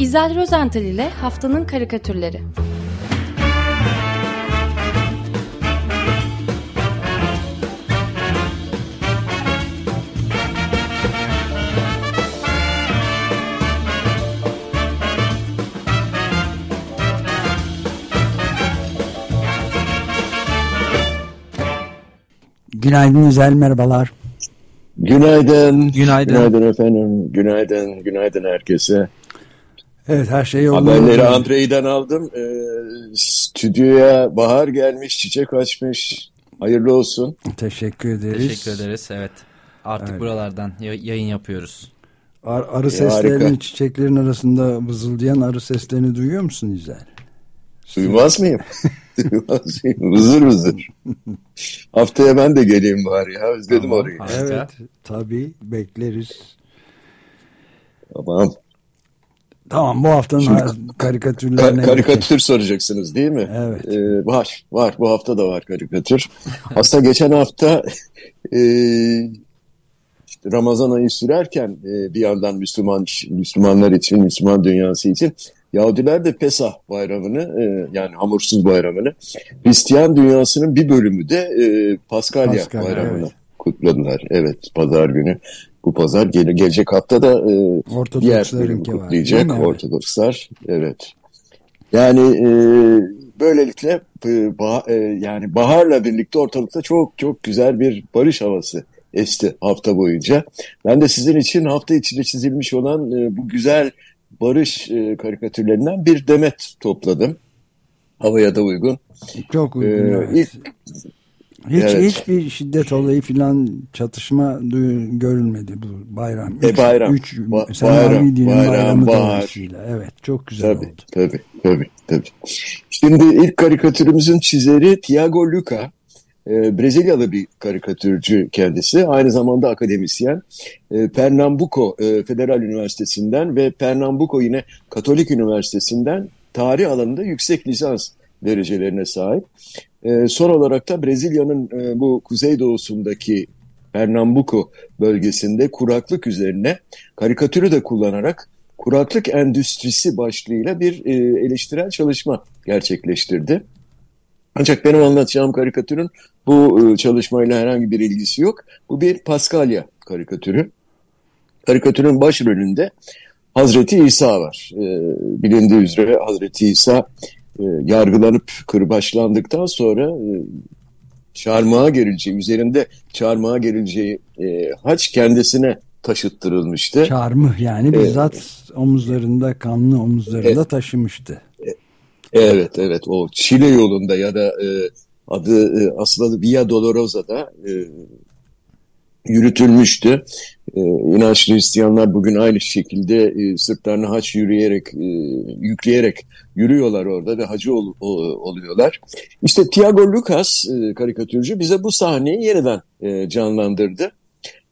İzel Rozental ile Haftanın Karikatürleri Günaydın İzel, merhabalar. Günaydın. Günaydın. Günaydın efendim. Günaydın. Günaydın herkese. Evet her şey yolunda. Haberleri Andrei'den aldım. Ee, stüdyoya bahar gelmiş, çiçek açmış. Hayırlı olsun. Teşekkür ederiz. Teşekkür ederiz. Evet. Artık Evet. buralardan yayın yapıyoruz. Ar- arı E, seslerinin harika. çiçeklerin arasında vızıldayan arı seslerini duyuyor musun İzel? Duymaz mıyım? Duymaz mıyım? Vızır vızır. Haftaya ben de geleyim bari ya. Özledim Tamam. orayı. Harika. Evet tabii bekleriz. Tamam. Tamam bu haftanın Şimdi- karikatürlerine Ka- karikatür soracaksınız değil mi? Evet. Ee, var. Var. Bu hafta da var karikatür. Aslında geçen hafta e, işte Ramazan ayı sürerken e, bir yandan Müslüman Müslümanlar için, Müslüman dünyası için Yahudiler de Pesah bayramını e, yani hamursuz bayramını Hristiyan dünyasının bir bölümü de e, Paskalya, Paskalya, bayramını evet. kutladılar. Evet pazar günü. Bu pazar gele- gelecek hafta da e, diğer var. kutlayacak? Evet. Ortodokslar. Evet. Yani e, böylelikle e, bah- e, yani baharla birlikte ortalıkta çok çok güzel bir barış havası esti hafta boyunca. Ben de sizin için hafta içinde çizilmiş olan e, bu güzel barış e, karikatürlerinden bir demet topladım. Havaya da uygun. Çok uygun. Ee, evet. ilk- Hiç evet. hiçbir şiddet olayı filan çatışma görülmedi bu bayram. E, bayram. Üç, Ba- bayram, dinin bayram, bayramı bahar. dolayısıyla. Evet çok güzel Tabii, oldu. tabii, tabii, tabii. Şimdi ilk karikatürümüzün çizeri Tiago Luca. Ee, Brezilyalı bir karikatürcü kendisi. Aynı zamanda akademisyen. Ee, Pernambuco e, Federal Üniversitesi'nden ve Pernambuco yine Katolik Üniversitesi'nden tarih alanında yüksek lisans derecelerine sahip. Ee, son olarak da Brezilya'nın e, bu kuzeydoğusundaki Pernambuco bölgesinde kuraklık üzerine karikatürü de kullanarak kuraklık endüstrisi başlığıyla bir e, eleştirel çalışma gerçekleştirdi. Ancak benim anlatacağım karikatürün bu e, çalışmayla herhangi bir ilgisi yok. Bu bir Paskalya karikatürü. Karikatürün başrolünde Hazreti İsa var. E, bilindiği üzere Hazreti İsa e, yargılanıp kırbaçlandıktan sonra e, çarmıha gerileceği, üzerinde çarmıha gerileceği e, haç kendisine taşıttırılmıştı. Çarmıh yani bizzat omuzlarında kanlı omuzlarında taşımıştı. Evet evet o Çile yolunda ya da e, adı e, asıl adı Via Dolorosa'da e, yürütülmüştü. E, inançlı Hristiyanlar bugün aynı şekilde e, sırtlarına haç yürüyerek, e, yükleyerek yürüyorlar orada ve hacı ol- o- oluyorlar. İşte Tiago Lucas e, karikatürcü bize bu sahneyi yeniden e, canlandırdı.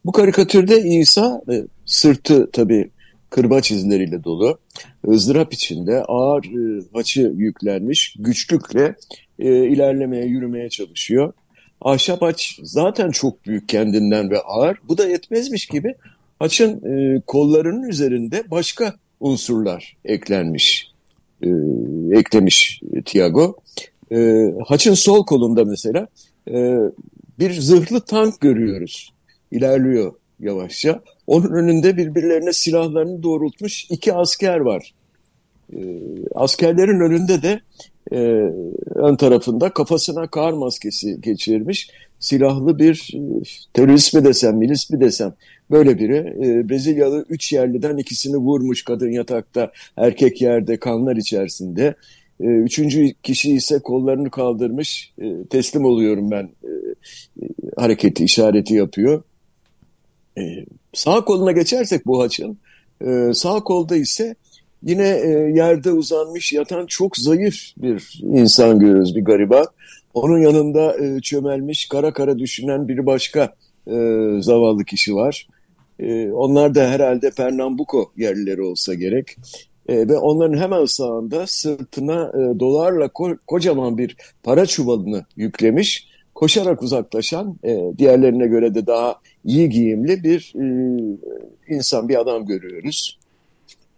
Bu karikatürde İsa e, sırtı tabii kırbaç izleriyle dolu, ızdırap içinde ağır e, haçı yüklenmiş, güçlükle e, ilerlemeye, yürümeye çalışıyor. Ahşap haç zaten çok büyük kendinden ve ağır. Bu da yetmezmiş gibi haçın e, kollarının üzerinde başka unsurlar eklenmiş, e, eklemiş Tiago. E, haçın sol kolunda mesela e, bir zırhlı tank görüyoruz. İlerliyor yavaşça. Onun önünde birbirlerine silahlarını doğrultmuş iki asker var. E, askerlerin önünde de e, ön tarafında kafasına kar maskesi geçirmiş silahlı bir e, terörist mi desem, milis mi desem böyle biri. E, Brezilyalı üç yerliden ikisini vurmuş kadın yatakta, erkek yerde kanlar içerisinde. E, üçüncü kişi ise kollarını kaldırmış, e, teslim oluyorum ben e, e, hareketi, işareti yapıyor. E, sağ koluna geçersek bu haçın, e, sağ kolda ise yine e, yerde uzanmış yatan çok zayıf bir insan görüyoruz, bir gariban. Onun yanında e, çömelmiş, kara kara düşünen bir başka e, zavallı kişi var. E, onlar da herhalde Pernambuco yerlileri olsa gerek. E, ve onların hemen sağında sırtına e, dolarla ko- kocaman bir para çuvalını yüklemiş. Koşarak uzaklaşan, e, diğerlerine göre de daha iyi giyimli bir e, insan, bir adam görüyoruz.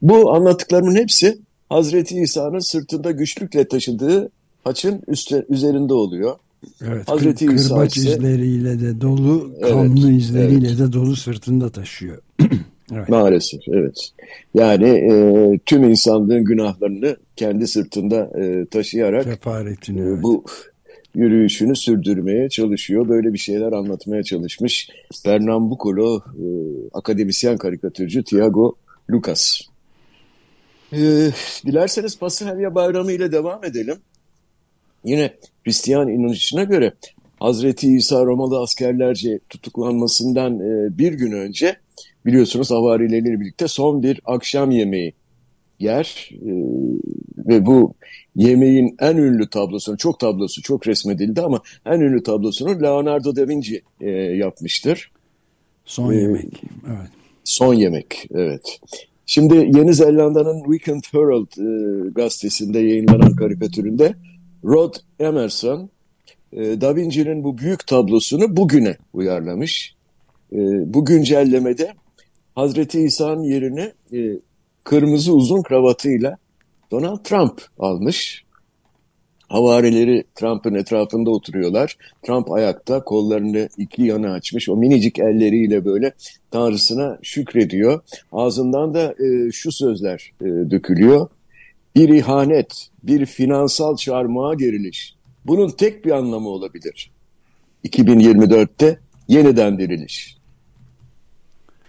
Bu anlattıklarımın hepsi Hazreti İsa'nın sırtında güçlükle taşıdığı haçın üstte, üzerinde oluyor. Evet, Hazreti kır, İsa kırbaç ise, izleriyle de dolu, kanlı evet, izleriyle evet. de dolu sırtında taşıyor. evet. Maalesef, evet. Yani e, tüm insanlığın günahlarını kendi sırtında e, taşıyarak Kefaretini, e, bu yürüyüşünü sürdürmeye çalışıyor. Böyle bir şeyler anlatmaya çalışmış. Pernambucolo e, akademisyen karikatürcü Tiago Lucas. E, dilerseniz Paskalya Bayramı ile devam edelim. Yine Hristiyan inanışına göre Hazreti İsa Romalı askerlerce tutuklanmasından e, bir gün önce biliyorsunuz havarileriyle birlikte son bir akşam yemeği yer e, ve bu yemeğin en ünlü tablosunu, çok tablosu çok resmedildi ama en ünlü tablosunu Leonardo da Vinci e, yapmıştır. Son ee, yemek, evet. Son yemek, evet. Şimdi Yeni Zelanda'nın Weekend Herald e, gazetesinde yayınlanan karikatüründe Rod Emerson e, Da Vinci'nin bu büyük tablosunu bugüne uyarlamış. E, bu güncellemede Hazreti İsa'nın yerine e, kırmızı uzun kravatıyla Donald Trump almış. Havarileri Trump'ın etrafında oturuyorlar. Trump ayakta kollarını iki yana açmış. O minicik elleriyle böyle Tanrısına şükrediyor. Ağzından da e, şu sözler e, dökülüyor. Bir ihanet, bir finansal çarmıha geriliş. Bunun tek bir anlamı olabilir. 2024'te yeniden diriliş.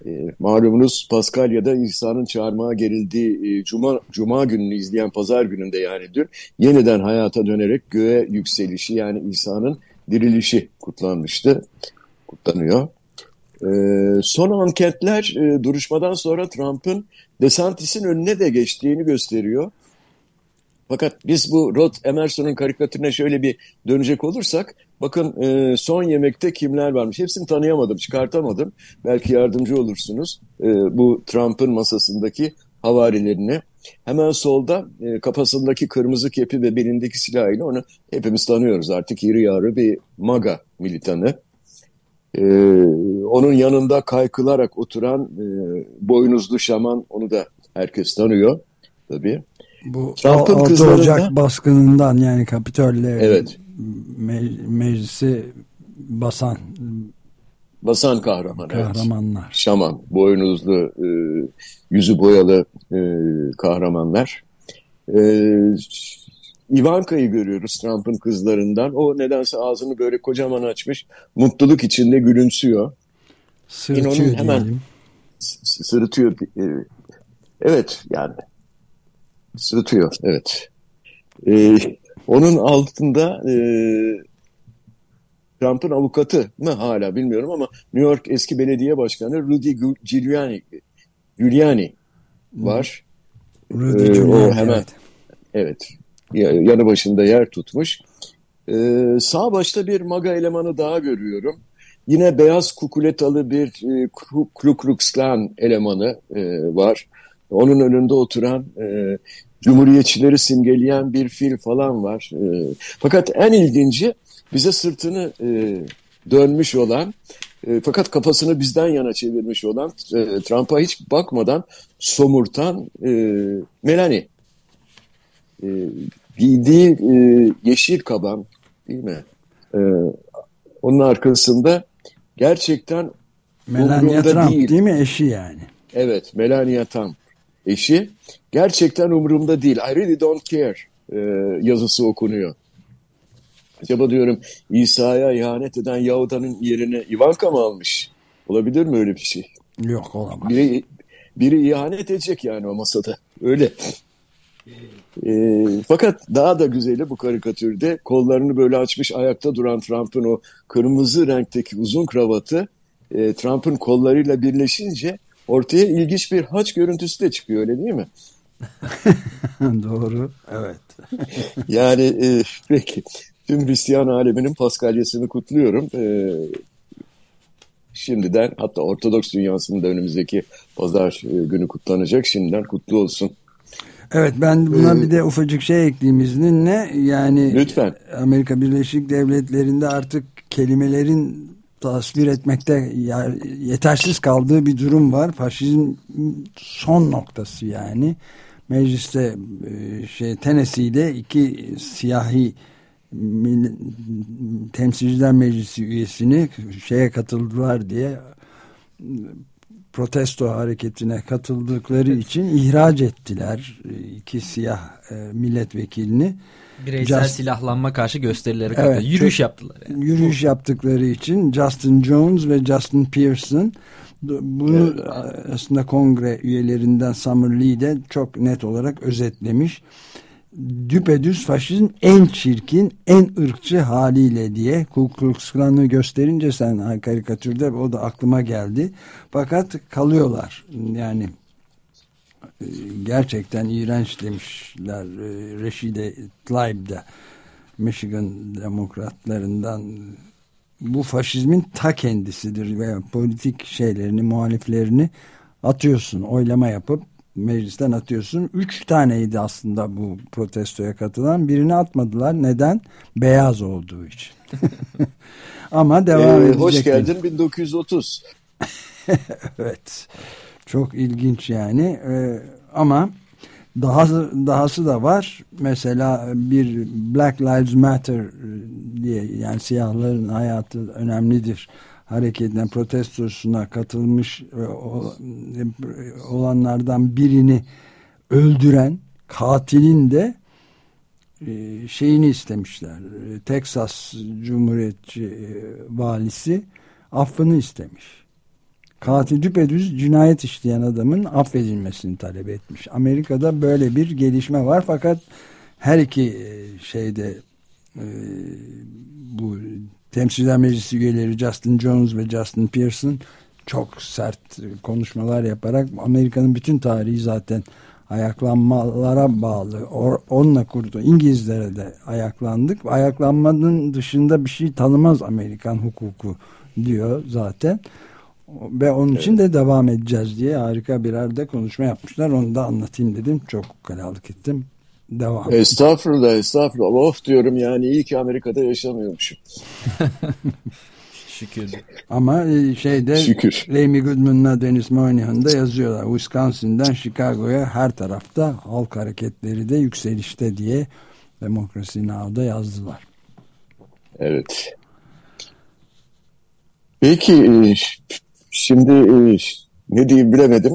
E, malumunuz Paskalya'da İsa'nın çarmıha gerildiği e, Cuma, Cuma gününü izleyen pazar gününde yani dün yeniden hayata dönerek göğe yükselişi yani İsa'nın dirilişi kutlanmıştı. Kutlanıyor. E, son anketler e, duruşmadan sonra Trump'ın DeSantis'in önüne de geçtiğini gösteriyor. Fakat biz bu Rod Emerson'un karikatürüne şöyle bir dönecek olursak bakın e, son yemekte kimler varmış. Hepsini tanıyamadım, çıkartamadım. Belki yardımcı olursunuz e, bu Trump'ın masasındaki havarilerine. Hemen solda e, kafasındaki kırmızı kepi ve belindeki silahıyla onu hepimiz tanıyoruz. Artık iri yarı bir MAGA militanı. E, onun yanında kaykılarak oturan e, boynuzlu şaman onu da herkes tanıyor tabii. Bu Trump'ın 6 kızlarında... Ocak baskınından yani Kapitol'le evet. me meclisi basan basan kahraman kahramanlar. Evet. Şaman, boynuzlu, e, yüzü boyalı e, kahramanlar. E, Ivanka'yı görüyoruz Trump'ın kızlarından. O nedense ağzını böyle kocaman açmış. Mutluluk içinde gülümsüyor. Sırıtıyor hemen diyelim. Sırıtıyor. Evet yani Sırıtıyor, evet. Ee, onun altında e, Trump'ın avukatı mı hala bilmiyorum ama New York eski belediye başkanı Rudy Giuliani, Giuliani var. Rudy ee, Giuliani, o hemen, evet. evet yanı başında yer tutmuş. Ee, sağ başta bir MAGA elemanı daha görüyorum. Yine beyaz kukuletalı bir e, Ku Klux Klan elemanı e, var. Onun önünde oturan e, Cumhuriyetçileri simgeleyen bir fil falan var. E, fakat en ilginci bize sırtını e, dönmüş olan e, fakat kafasını bizden yana çevirmiş olan e, Trump'a hiç bakmadan somurtan e, Melanie. E, giydiği e, yeşil kaban değil mi? E, onun arkasında gerçekten Melania Trump değil. değil mi eşi yani? Evet Melania Trump eşi gerçekten umurumda değil. I really don't care e, yazısı okunuyor. Acaba diyorum İsa'ya ihanet eden Yahuda'nın yerine Ivanka mı almış? Olabilir mi öyle bir şey? Yok olamaz. Biri, biri ihanet edecek yani o masada. Öyle. E, fakat daha da güzeli bu karikatürde kollarını böyle açmış ayakta duran Trump'ın o kırmızı renkteki uzun kravatı e, Trump'ın kollarıyla birleşince ortaya ilginç bir haç görüntüsü de çıkıyor öyle değil mi? Doğru. Evet. yani e, peki. Tüm Hristiyan aleminin Paskalyasını kutluyorum. E, şimdiden hatta Ortodoks dünyasının da önümüzdeki pazar e, günü kutlanacak. Şimdiden kutlu olsun. Evet ben buna ee, bir de ufacık şey ekleyeyim izninle. Yani lütfen. Amerika Birleşik Devletleri'nde artık kelimelerin tasvir etmekte yetersiz kaldığı bir durum var. Faşizm son noktası yani. Mecliste e, şey Tennessee'de iki siyahi temsilciler meclisi üyesini şeye katıldılar diye protesto hareketine katıldıkları için ihraç ettiler iki siyah e, milletvekilini. Bireysel Just, silahlanma karşı gösterileri evet, yürüyüş yaptılar. Yani. Yürüyüş yaptıkları için Justin Jones ve Justin Pearson bunu evet. aslında kongre üyelerinden Summer Lee de çok net olarak özetlemiş düpedüz faşizm en çirkin, en ırkçı haliyle diye Ku Klux Klan'ı gösterince sen karikatürde o da aklıma geldi. Fakat kalıyorlar. Yani e, gerçekten iğrenç demişler e, Reşide Tlaib'de Michigan demokratlarından bu faşizmin ta kendisidir veya politik şeylerini, muhaliflerini atıyorsun, oylama yapıp meclisten atıyorsun. Üç taneydi aslında bu protestoya katılan. Birini atmadılar. Neden? Beyaz olduğu için. Ama devam ee, edecek. Hoş geldin 1930. evet. Çok ilginç yani. Ee, ama daha dahası da var. Mesela bir Black Lives Matter diye yani siyahların hayatı önemlidir hareketinden protestosuna katılmış e, olanlardan birini öldüren katilin de e, şeyini istemişler. E, Texas Cumhuriyetçi valisi affını istemiş. Katil düpedüz cinayet işleyen adamın affedilmesini talep etmiş. Amerika'da böyle bir gelişme var fakat her iki şeyde bu Temsilciler Meclisi üyeleri Justin Jones ve Justin Pearson çok sert konuşmalar yaparak Amerika'nın bütün tarihi zaten ayaklanmalara bağlı. onunla kurdu. İngilizlere de ayaklandık. Ayaklanmanın dışında bir şey tanımaz Amerikan hukuku diyor zaten. Ve onun için de devam edeceğiz diye harika birer de konuşma yapmışlar. Onu da anlatayım dedim. Çok kalalık ettim. Devam. Estağfurullah, estağfurullah. Of diyorum yani iyi ki Amerika'da yaşamıyormuşum. Şükür. Ama e, şeyde Şükür. Amy Goodman'la Dennis Moynihan da yazıyorlar. Wisconsin'den Chicago'ya her tarafta halk hareketleri de yükselişte diye Demokrasi Now'da yazdılar. Evet. Peki e, şimdi e, ne diyeyim bilemedim.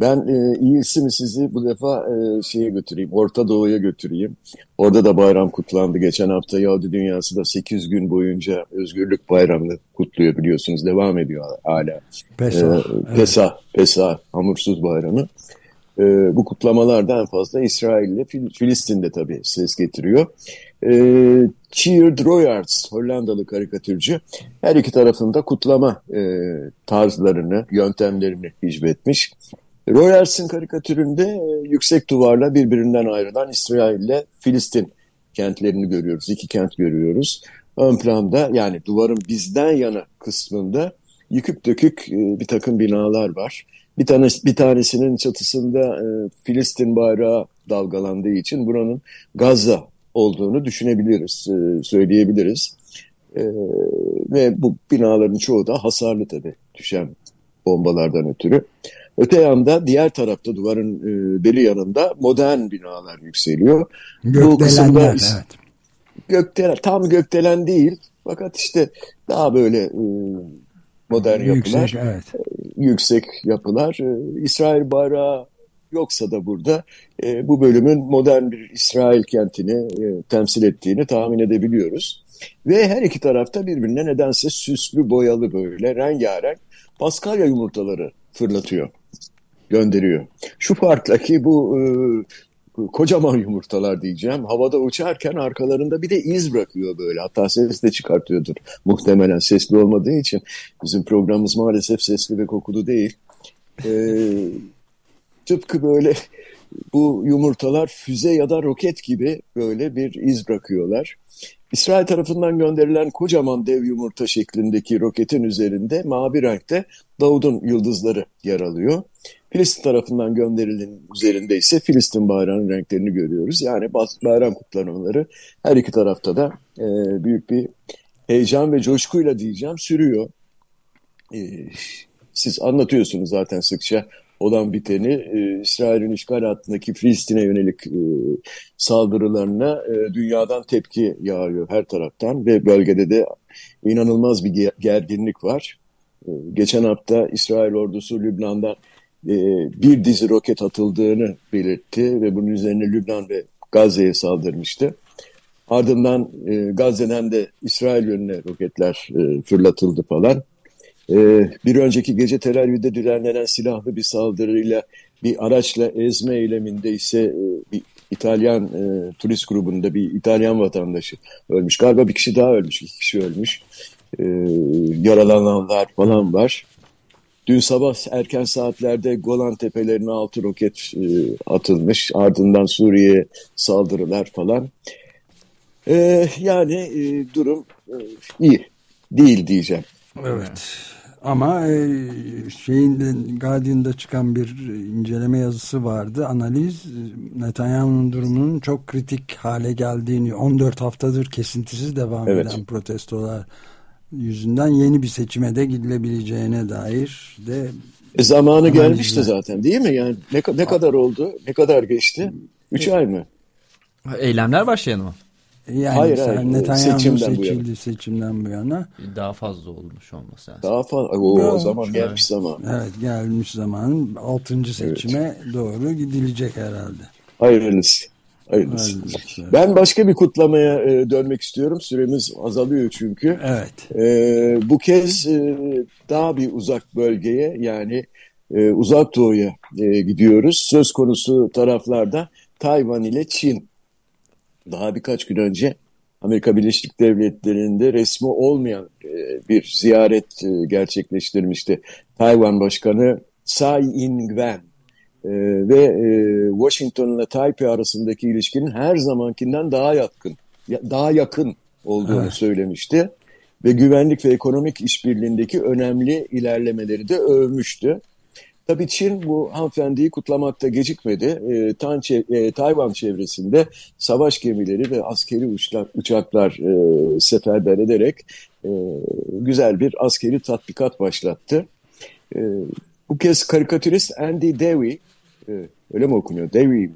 Ben e, iyisi mi sizi bu defa e, şeye götüreyim, Orta Doğu'ya götüreyim. Orada da bayram kutlandı. Geçen hafta Yahudi dünyası da 8 gün boyunca Özgürlük Bayramı'nı kutluyor biliyorsunuz. Devam ediyor hala. Pesah. E, Pesah, evet. Pesah, Hamursuz Bayramı. E, bu kutlamalarda en fazla İsrail ile Fil Filistin'de tabii ses getiriyor. E, Cheered Royards, Hollandalı karikatürcü, her iki tarafında kutlama e, tarzlarını, yöntemlerini hicvetmiş. Royers'in karikatüründe e, yüksek duvarla birbirinden ayrılan İsrail ile Filistin kentlerini görüyoruz. İki kent görüyoruz. Ön planda yani duvarın bizden yana kısmında yıkık dökük e, bir takım binalar var. Bir, tane, bir tanesinin çatısında e, Filistin bayrağı dalgalandığı için buranın Gazze olduğunu düşünebiliriz, e, söyleyebiliriz. E, ve bu binaların çoğu da hasarlı tabii düşen bombalardan ötürü. Öte yanda diğer tarafta duvarın e, beri yanında modern binalar yükseliyor. Gökdelenler, evet. Gökdelen, tam gökdelen değil fakat işte daha böyle e, modern yapılar. Yüksek, evet. E, yüksek yapılar. E, İsrail bayrağı yoksa da burada e, bu bölümün modern bir İsrail kentini e, temsil ettiğini tahmin edebiliyoruz. Ve her iki tarafta birbirine nedense süslü, boyalı böyle rengarenk Paskalya yumurtaları fırlatıyor gönderiyor. Şu farkla ki bu e, kocaman yumurtalar diyeceğim havada uçarken arkalarında bir de iz bırakıyor böyle. Hatta ses de çıkartıyordur muhtemelen sesli olmadığı için. Bizim programımız maalesef sesli ve kokulu değil. Ee, tıpkı böyle bu yumurtalar füze ya da roket gibi böyle bir iz bırakıyorlar. İsrail tarafından gönderilen kocaman dev yumurta şeklindeki roketin üzerinde mavi renkte Davud'un yıldızları yer alıyor. Filistin tarafından gönderilen üzerinde ise Filistin bayrağının renklerini görüyoruz. Yani bayram kutlamaları her iki tarafta da e, büyük bir heyecan ve coşkuyla diyeceğim sürüyor. Ee, siz anlatıyorsunuz zaten sıkça olan biteni. Ee, İsrail'in işgal altındaki Filistin'e yönelik e, saldırılarına e, dünyadan tepki yağıyor her taraftan ve bölgede de inanılmaz bir gerginlik var. Ee, geçen hafta İsrail ordusu Lübnan'da e, bir dizi roket atıldığını belirtti ve bunun üzerine Lübnan ve Gazze'ye saldırmıştı. Ardından e, Gazze'den de İsrail yönüne roketler e, fırlatıldı falan. E, bir önceki gece Tel Aviv'de düzenlenen silahlı bir saldırıyla bir araçla ezme eyleminde ise e, bir İtalyan e, turist grubunda bir İtalyan vatandaşı ölmüş. Galiba bir kişi daha ölmüş, iki kişi ölmüş. E, yaralananlar falan var. Dün sabah erken saatlerde Golan Tepelerine altı roket e, atılmış. Ardından Suriye saldırılar falan. E, yani e, durum e, iyi değil diyeceğim. Evet. Ama e, şeyin Guardian'da çıkan bir inceleme yazısı vardı. Analiz Netanyahu'nun durumunun çok kritik hale geldiğini 14 haftadır kesintisiz devam evet. eden protestolar yüzünden yeni bir seçime de gidilebileceğine dair de e zamanı gelmişti zaten değil mi? Yani ne, ne kadar oldu? Ne kadar geçti? Üç ay mı? Eylemler başlayan mı? Yani hayır, hayır. Netanyahu seçimden seçildi bu seçimden bu yana. Daha fazla olmuş olması lazım. Daha fazla. O, o zaman gelmiş zaman. Evet gelmiş zaman. Altıncı seçime evet. doğru gidilecek herhalde. Hayırlısı. Hayırlısı. Hayırlısı. Ben başka bir kutlamaya e, dönmek istiyorum. Süremiz azalıyor çünkü. Evet. E, bu kez e, daha bir uzak bölgeye yani e, uzak doğuya e, gidiyoruz. Söz konusu taraflarda Tayvan ile Çin daha birkaç gün önce Amerika Birleşik Devletleri'nde resmi olmayan e, bir ziyaret e, gerçekleştirmişti. Tayvan Başkanı Tsai Ing-wen e, ve Washington ile Taipei arasındaki ilişkinin her zamankinden daha yatkın, daha yakın olduğunu evet. söylemişti. Ve güvenlik ve ekonomik işbirliğindeki önemli ilerlemeleri de övmüştü. Tabii Çin bu hanımefendiyi kutlamakta gecikmedi. E, Tan e, Tayvan çevresinde savaş gemileri ve askeri uçlar, uçaklar e, seferber ederek e, güzel bir askeri tatbikat başlattı. E, bu kez karikatürist Andy Davey, e, öyle mi okunuyor? Davey mi?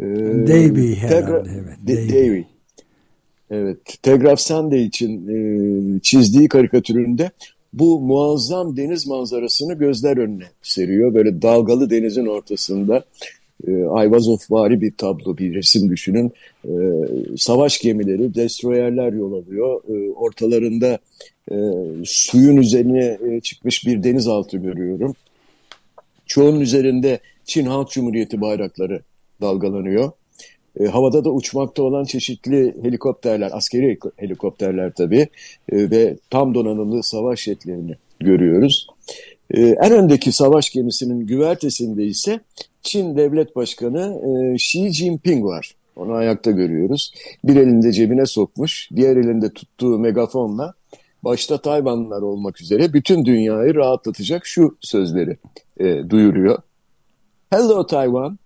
E, Davey herhalde. Evet, Davey. Evet, Telegraph Sunday için e, çizdiği karikatüründe bu muazzam deniz manzarasını gözler önüne seriyor. Böyle dalgalı denizin ortasında e, Ayvazov-vari bir tablo, bir resim düşünün. E, savaş gemileri, destroyerler yol alıyor. E, ortalarında e, suyun üzerine e, çıkmış bir denizaltı görüyorum. Çoğunun üzerinde Çin Halk Cumhuriyeti bayrakları dalgalanıyor. E, havada da uçmakta olan çeşitli helikopterler, askeri helikopterler tabii e, ve tam donanımlı savaş jetlerini görüyoruz. E, en öndeki savaş gemisinin güvertesinde ise Çin Devlet Başkanı e, Xi Jinping var. Onu ayakta görüyoruz. Bir elinde cebine sokmuş, diğer elinde tuttuğu megafonla başta Tayvanlılar olmak üzere bütün dünyayı rahatlatacak şu sözleri e, duyuruyor. Hello Taiwan,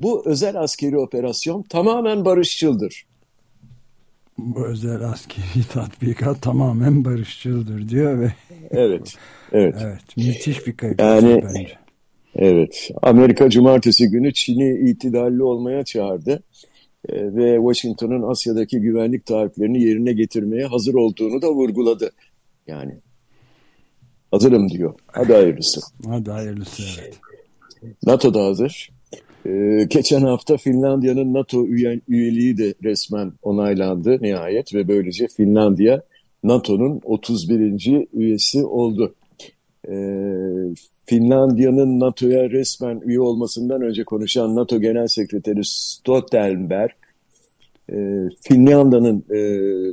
bu özel askeri operasyon tamamen barışçıldır. Bu özel askeri tatbikat tamamen barışçıldır diyor ve Evet. Evet. evet müthiş bir kayıp yani, bence. Evet. Amerika cumartesi günü Çin'i itidalli olmaya çağırdı e, ve Washington'un Asya'daki güvenlik taahhütlerini yerine getirmeye hazır olduğunu da vurguladı. Yani hazırım diyor. Hadi hayırlısı. Hadi hayırlısı evet. NATO da hazır. Ee, geçen hafta Finlandiya'nın NATO üye, üyeliği de resmen onaylandı nihayet ve böylece Finlandiya NATO'nun 31. üyesi oldu. Ee, Finlandiya'nın NATO'ya resmen üye olmasından önce konuşan NATO Genel Sekreteri Stoltenberg, e, Finlandiya'nın e,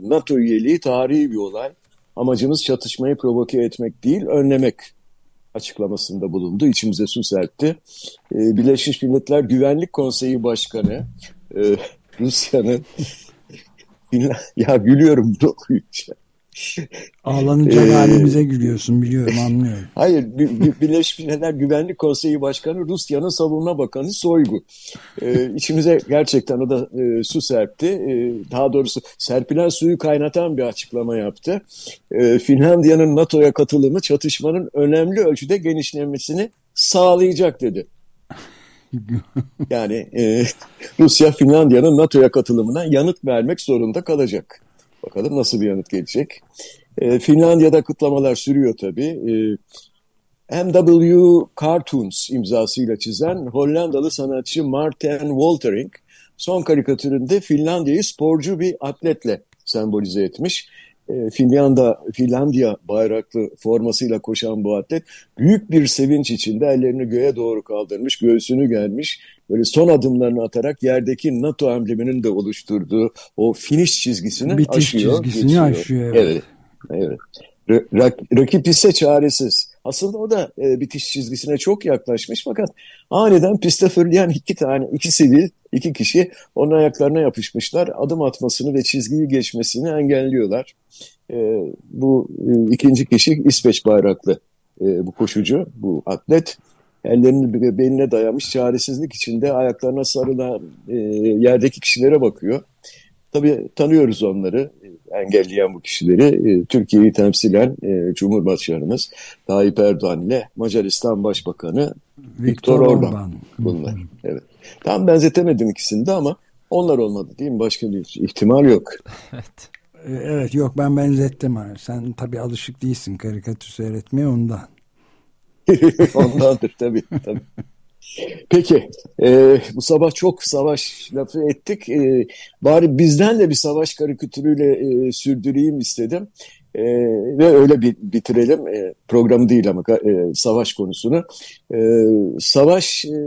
NATO üyeliği tarihi bir olay. Amacımız çatışmayı provoke etmek değil, önlemek açıklamasında bulundu. İçimize su serpti. E, Birleşmiş Milletler Güvenlik Konseyi Başkanı e, Rusya'nın ya gülüyorum okuyunca. Ağlanacak ee, halimize gülüyorsun biliyorum anlıyorum. Hayır Birleşmiş Milletler Güvenlik Konseyi Başkanı Rusya'nın savunma bakanı Soygu. Ee, içimize gerçekten o da e, su serpti. Ee, daha doğrusu serpilen suyu kaynatan bir açıklama yaptı. Ee, Finlandiya'nın NATO'ya katılımı çatışmanın önemli ölçüde genişlemesini sağlayacak dedi. yani e, Rusya Finlandiya'nın NATO'ya katılımına yanıt vermek zorunda kalacak. Bakalım nasıl bir yanıt gelecek. E, Finlandiya'da kıtlamalar sürüyor tabii. E, MW Cartoons imzasıyla çizen Hollandalı sanatçı Martin Woltering son karikatüründe Finlandiya'yı sporcu bir atletle sembolize etmiş. E, Finlandiya, Finlandiya bayraklı formasıyla koşan bu atlet büyük bir sevinç içinde ellerini göğe doğru kaldırmış, göğsünü gelmiş. Böyle son adımlarını atarak yerdeki NATO embleminin de oluşturduğu o finish çizgisini Bitiş aşıyor. çizgisini geçiyor. aşıyor. Evet. evet. evet. Rak, rakip ise çaresiz. Aslında o da e, bitiş çizgisine çok yaklaşmış fakat aniden piste fırlayan iki tane, iki sivil, iki kişi onun ayaklarına yapışmışlar. Adım atmasını ve çizgiyi geçmesini engelliyorlar. E, bu e, ikinci kişi İsveç bayraklı e, bu koşucu, bu atlet. Ellerini beline dayamış çaresizlik içinde ayaklarına sarılan e, yerdeki kişilere bakıyor. Tabii tanıyoruz onları, engelleyen bu kişileri. E, Türkiye'yi temsilen e, Cumhurbaşkanımız Tayyip Erdoğan ile Macaristan Başbakanı Viktor, Viktor Orban. Orban. Bunlar. Evet. Tam benzetemedim ikisini de ama onlar olmadı değil mi? Başka bir ihtimal yok. evet. E, evet yok ben benzettim. Sen tabii alışık değilsin karikatür seyretmeye ondan. Ondandır tabii. tabii. Peki e, bu sabah çok savaş lafı ettik. E, bari bizden de bir savaş karikatürüyle e, sürdüreyim istedim. E, ve öyle bir bitirelim e, programı değil ama e, savaş konusunu. E, savaş e,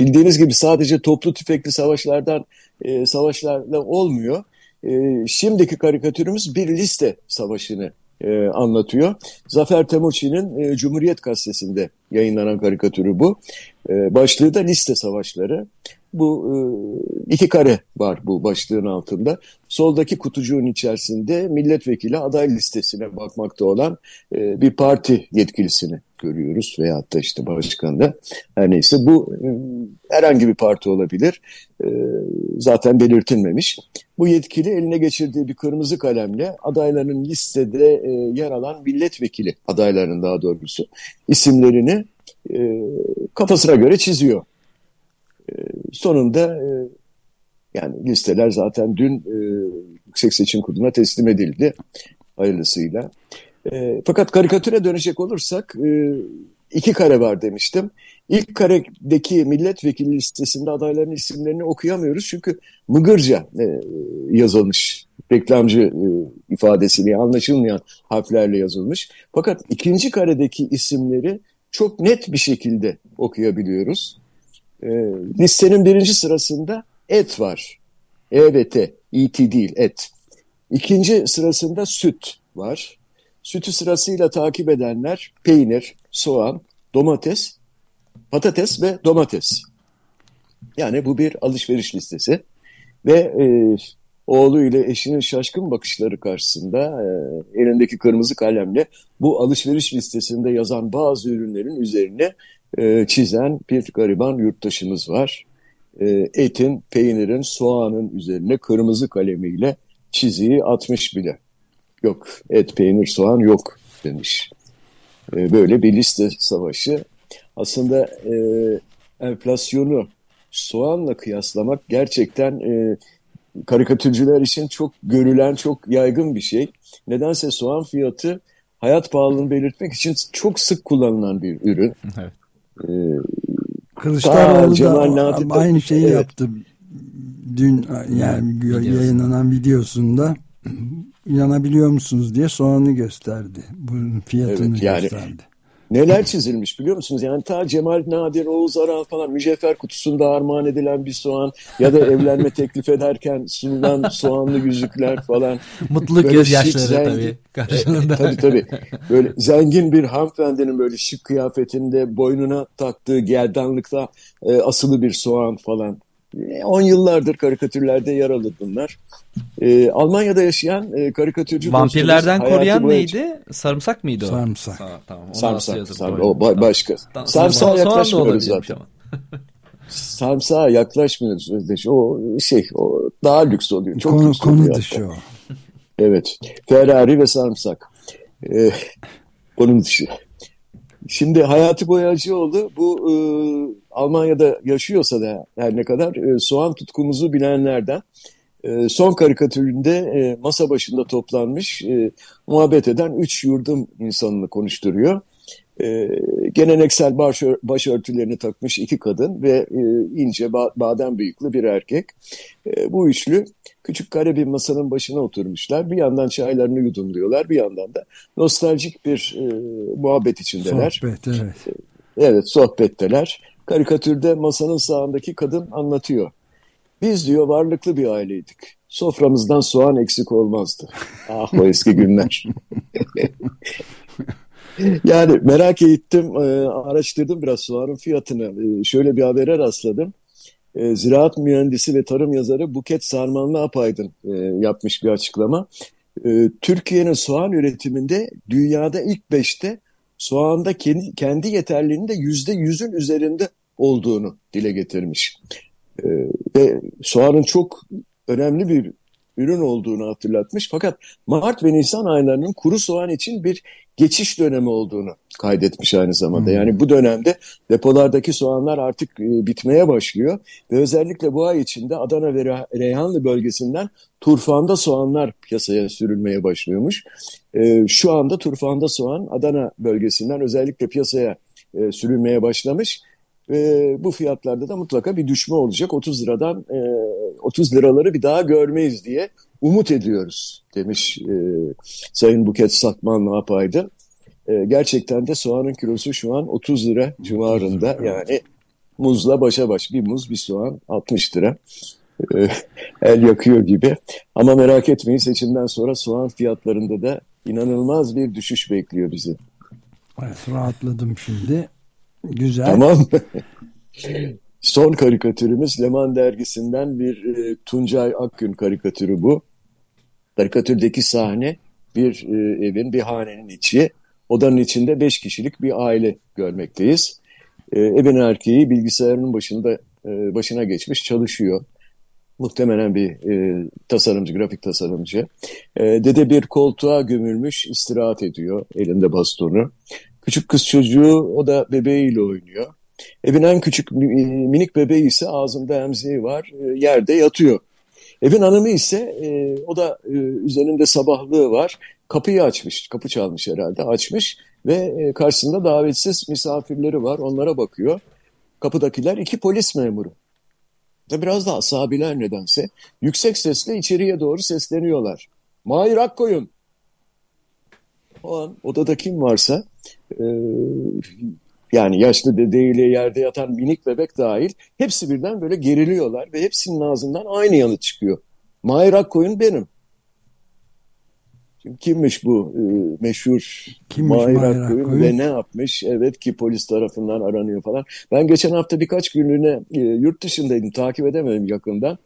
bildiğiniz gibi sadece toplu tüfekli savaşlardan e, savaşlarla olmuyor. E, şimdiki karikatürümüz bir liste savaşını e, anlatıyor. Zafer Temuçin'in e, Cumhuriyet Gazetesi'nde yayınlanan karikatürü bu. E, başlığı da liste savaşları. Bu e, iki kare var bu başlığın altında. Soldaki kutucuğun içerisinde milletvekili aday listesine bakmakta olan e, bir parti yetkilisini görüyoruz veyahut da işte başkanı her neyse bu e, herhangi bir parti olabilir e, zaten belirtilmemiş. Bu yetkili eline geçirdiği bir kırmızı kalemle adayların listede e, yer alan milletvekili adaylarının daha doğrusu isimlerini kafasına göre çiziyor. Sonunda yani listeler zaten dün Yüksek Seçim Kurulu'na teslim edildi hayırlısıyla. E, fakat karikatüre dönecek olursak e, iki kare var demiştim. İlk karedeki milletvekili listesinde adayların isimlerini okuyamıyoruz çünkü Mıgırca e, yazılmış reklamcı e, ifadesiyle anlaşılmayan harflerle yazılmış. Fakat ikinci karedeki isimleri çok net bir şekilde okuyabiliyoruz. E, listenin birinci sırasında et var. E ve değil et. İkinci sırasında süt var. Sütü sırasıyla takip edenler peynir, soğan, domates, patates ve domates. Yani bu bir alışveriş listesi. Ve e, oğlu ile eşinin şaşkın bakışları karşısında e, elindeki kırmızı kalemle bu alışveriş listesinde yazan bazı ürünlerin üzerine e, çizen bir gariban yurttaşımız var. E, etin, peynirin, soğanın üzerine kırmızı kalemiyle çiziyi atmış bile. Yok et, peynir, soğan yok demiş. E, böyle bir liste savaşı. Aslında e, enflasyonu soğanla kıyaslamak gerçekten e, karikatürcüler için çok görülen, çok yaygın bir şey. Nedense soğan fiyatı hayat pahalılığını belirtmek için çok sık kullanılan bir ürün. Evet. Ee, Kılıçdaroğlu da Nadir aynı şeyi evet. yaptı. Dün yani yayınlanan videosunda inanabiliyor musunuz diye soğanı gösterdi. Bunun fiyatını evet, yani, gösterdi. Neler çizilmiş biliyor musunuz? Yani ta Cemal Nadir, Oğuz Aral falan mücevher kutusunda armağan edilen bir soğan ya da evlenme teklif ederken sunulan soğanlı yüzükler falan. Mutluluk gözyaşları zengin, tabii karşılığında. E, tabii tabii. Böyle zengin bir hanımefendinin böyle şık kıyafetinde boynuna taktığı gerdanlıkta e, asılı bir soğan falan. 10 yıllardır karikatürlerde yer alır bunlar. E, Almanya'da yaşayan e, karikatürcü Vampirlerden koruyan neydi? Sarımsak mıydı o? Sarımsak. Sa tamam. Sarımsak. sarımsak. O ba başka. Tamam. Sarımsağa yaklaşmıyoruz zaten. Sarımsağa yaklaşmıyoruz. O şey o daha lüks oluyor. Çok konu, konu dışı o. Evet. Ferrari ve sarımsak. Ee, onun dışı. Şimdi Hayati Boyacıoğlu bu e, Almanya'da yaşıyorsa da her ne kadar e, soğan tutkumuzu bilenlerden e, son karikatüründe e, masa başında toplanmış e, muhabbet eden üç yurdum insanını konuşturuyor. E, geleneksel baş, başörtülerini takmış iki kadın ve e, ince ba badem bıyıklı bir erkek. E, bu üçlü küçük kare bir masanın başına oturmuşlar. Bir yandan çaylarını yudumluyorlar, bir yandan da nostaljik bir e, muhabbet içindeler. Sohbet, evet. Evet, sohbetteler. Karikatürde masanın sağındaki kadın anlatıyor. Biz diyor varlıklı bir aileydik. Soframızdan soğan eksik olmazdı. Ah o eski günler. yani merak ettim, e, araştırdım biraz soğanın fiyatını. E, şöyle bir habere rastladım. E, ziraat mühendisi ve tarım yazarı Buket Sarmanlı Apaydın yapmış bir açıklama. Türkiye'nin soğan üretiminde dünyada ilk beşte soğanda kendi, kendi yeterliliğinin de yüzde yüzün üzerinde olduğunu dile getirmiş. Ve soğanın çok önemli bir ürün olduğunu hatırlatmış. Fakat Mart ve Nisan aylarının kuru soğan için bir geçiş dönemi olduğunu kaydetmiş aynı zamanda. Hmm. Yani bu dönemde depolardaki soğanlar artık e, bitmeye başlıyor ve özellikle bu ay içinde Adana ve Reyhanlı bölgesinden turfanda soğanlar piyasaya sürülmeye başlıyormuş. E, şu anda turfanda soğan Adana bölgesinden özellikle piyasaya e, sürülmeye başlamış. E, bu fiyatlarda da mutlaka bir düşme olacak. 30 liradan e, 30 liraları bir daha görmeyiz diye umut ediyoruz demiş e, Sayın Buket Sakman ne yapaydı. E, gerçekten de soğanın kilosu şu an 30 lira civarında yani muzla başa baş bir muz bir soğan 60 lira. E, el yakıyor gibi. Ama merak etmeyin seçimden sonra soğan fiyatlarında da inanılmaz bir düşüş bekliyor bizi. Evet, rahatladım şimdi. Güzel. Tamam. Son karikatürümüz Leman dergisinden bir e, Tuncay Akgün karikatürü bu. Karikatürdeki sahne bir e, evin, bir hanenin içi. Odanın içinde beş kişilik bir aile görmekteyiz. E, evin erkeği bilgisayarının başında e, başına geçmiş çalışıyor. Muhtemelen bir e, tasarımcı, grafik tasarımcı. E, dede bir koltuğa gömülmüş istirahat ediyor elinde bastonu. Küçük kız çocuğu o da bebeğiyle oynuyor. Evin en küçük minik bebeği ise ağzında emziği var, e, yerde yatıyor. Evin hanımı ise e, o da e, üzerinde sabahlığı var. Kapıyı açmış, kapı çalmış herhalde açmış ve e, karşısında davetsiz misafirleri var onlara bakıyor. Kapıdakiler iki polis memuru. Ve biraz da asabiler nedense yüksek sesle içeriye doğru sesleniyorlar. Mahir Akkoyun. O an odada kim varsa e, yani yaşlı dedeyle yerde yatan minik bebek dahil hepsi birden böyle geriliyorlar ve hepsinin ağzından aynı yanıt çıkıyor. Mahir Akkoyun benim. Şimdi kimmiş bu e, meşhur kimmiş Mahir, Akkoyun ve ne yapmış? Evet ki polis tarafından aranıyor falan. Ben geçen hafta birkaç günlüğüne e, yurt dışındaydım takip edemedim yakından.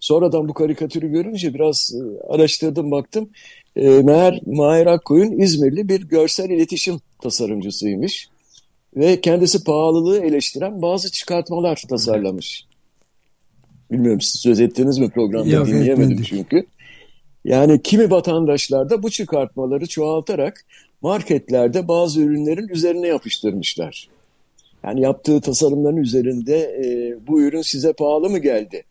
Sonradan bu karikatürü görünce biraz e, araştırdım baktım. E, meğer Mahir Akkoyun İzmirli bir görsel iletişim tasarımcısıymış ve kendisi pahalılığı eleştiren bazı çıkartmalar tasarlamış. Bilmiyorum siz söz ettiniz mi programda Yok, dinleyemedim etmedik. çünkü. Yani kimi vatandaşlar da bu çıkartmaları çoğaltarak marketlerde bazı ürünlerin üzerine yapıştırmışlar. Yani yaptığı tasarımların üzerinde e, bu ürün size pahalı mı geldi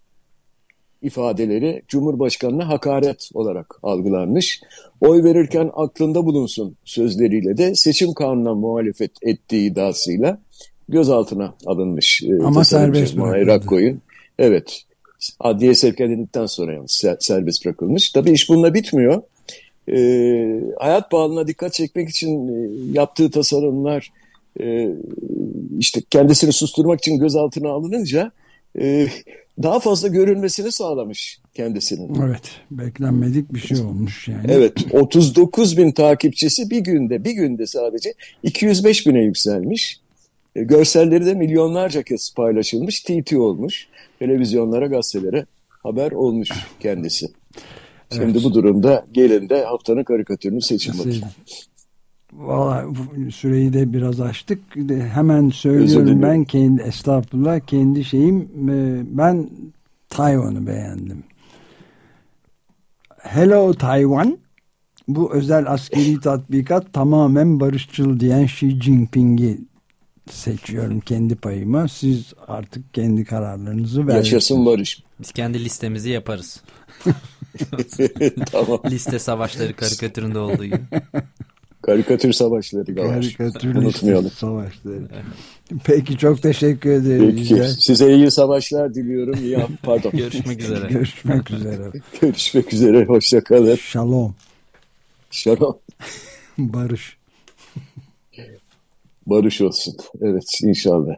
ifadeleri Cumhurbaşkanı'na hakaret olarak algılanmış. Oy verirken aklında bulunsun sözleriyle de seçim kanununa muhalefet ettiği iddiasıyla gözaltına alınmış. E, Ama serbest bırakıldı. Evet. Adliye sevk edildikten sonra yani serbest bırakılmış. Tabii iş bununla bitmiyor. E, hayat bağlılığına dikkat çekmek için e, yaptığı tasarımlar e, işte kendisini susturmak için gözaltına alınınca e, daha fazla görülmesini sağlamış kendisinin. Evet, beklenmedik bir şey olmuş yani. Evet, 39 bin takipçisi bir günde, bir günde sadece 205 bine yükselmiş. E, görselleri de milyonlarca kez paylaşılmış, TT olmuş. Televizyonlara, gazetelere haber olmuş kendisi. Şimdi evet. bu durumda gelin de haftanın karikatürünü seçin bakayım. Valla süreyi de biraz açtık. Hemen söylüyorum ben kendi estağfurullah kendi şeyim e, ben Tayvan'ı beğendim. Hello Taiwan bu özel askeri tatbikat tamamen barışçıl diyen Xi Jinping'i seçiyorum kendi payıma. Siz artık kendi kararlarınızı verin. Yaşasın barış. Biz kendi listemizi yaparız. tamam. Liste savaşları karikatüründe olduğu gibi. Karikatür savaşları da var. Karikatür Unutmayalım. savaşları. Peki çok teşekkür ederim. Peki, size iyi savaşlar diliyorum. İyi, pardon. Görüşmek üzere. Görüşmek üzere. Görüşmek üzere. Hoşçakalın. Shalom. Shalom. Barış. Barış olsun. Evet inşallah.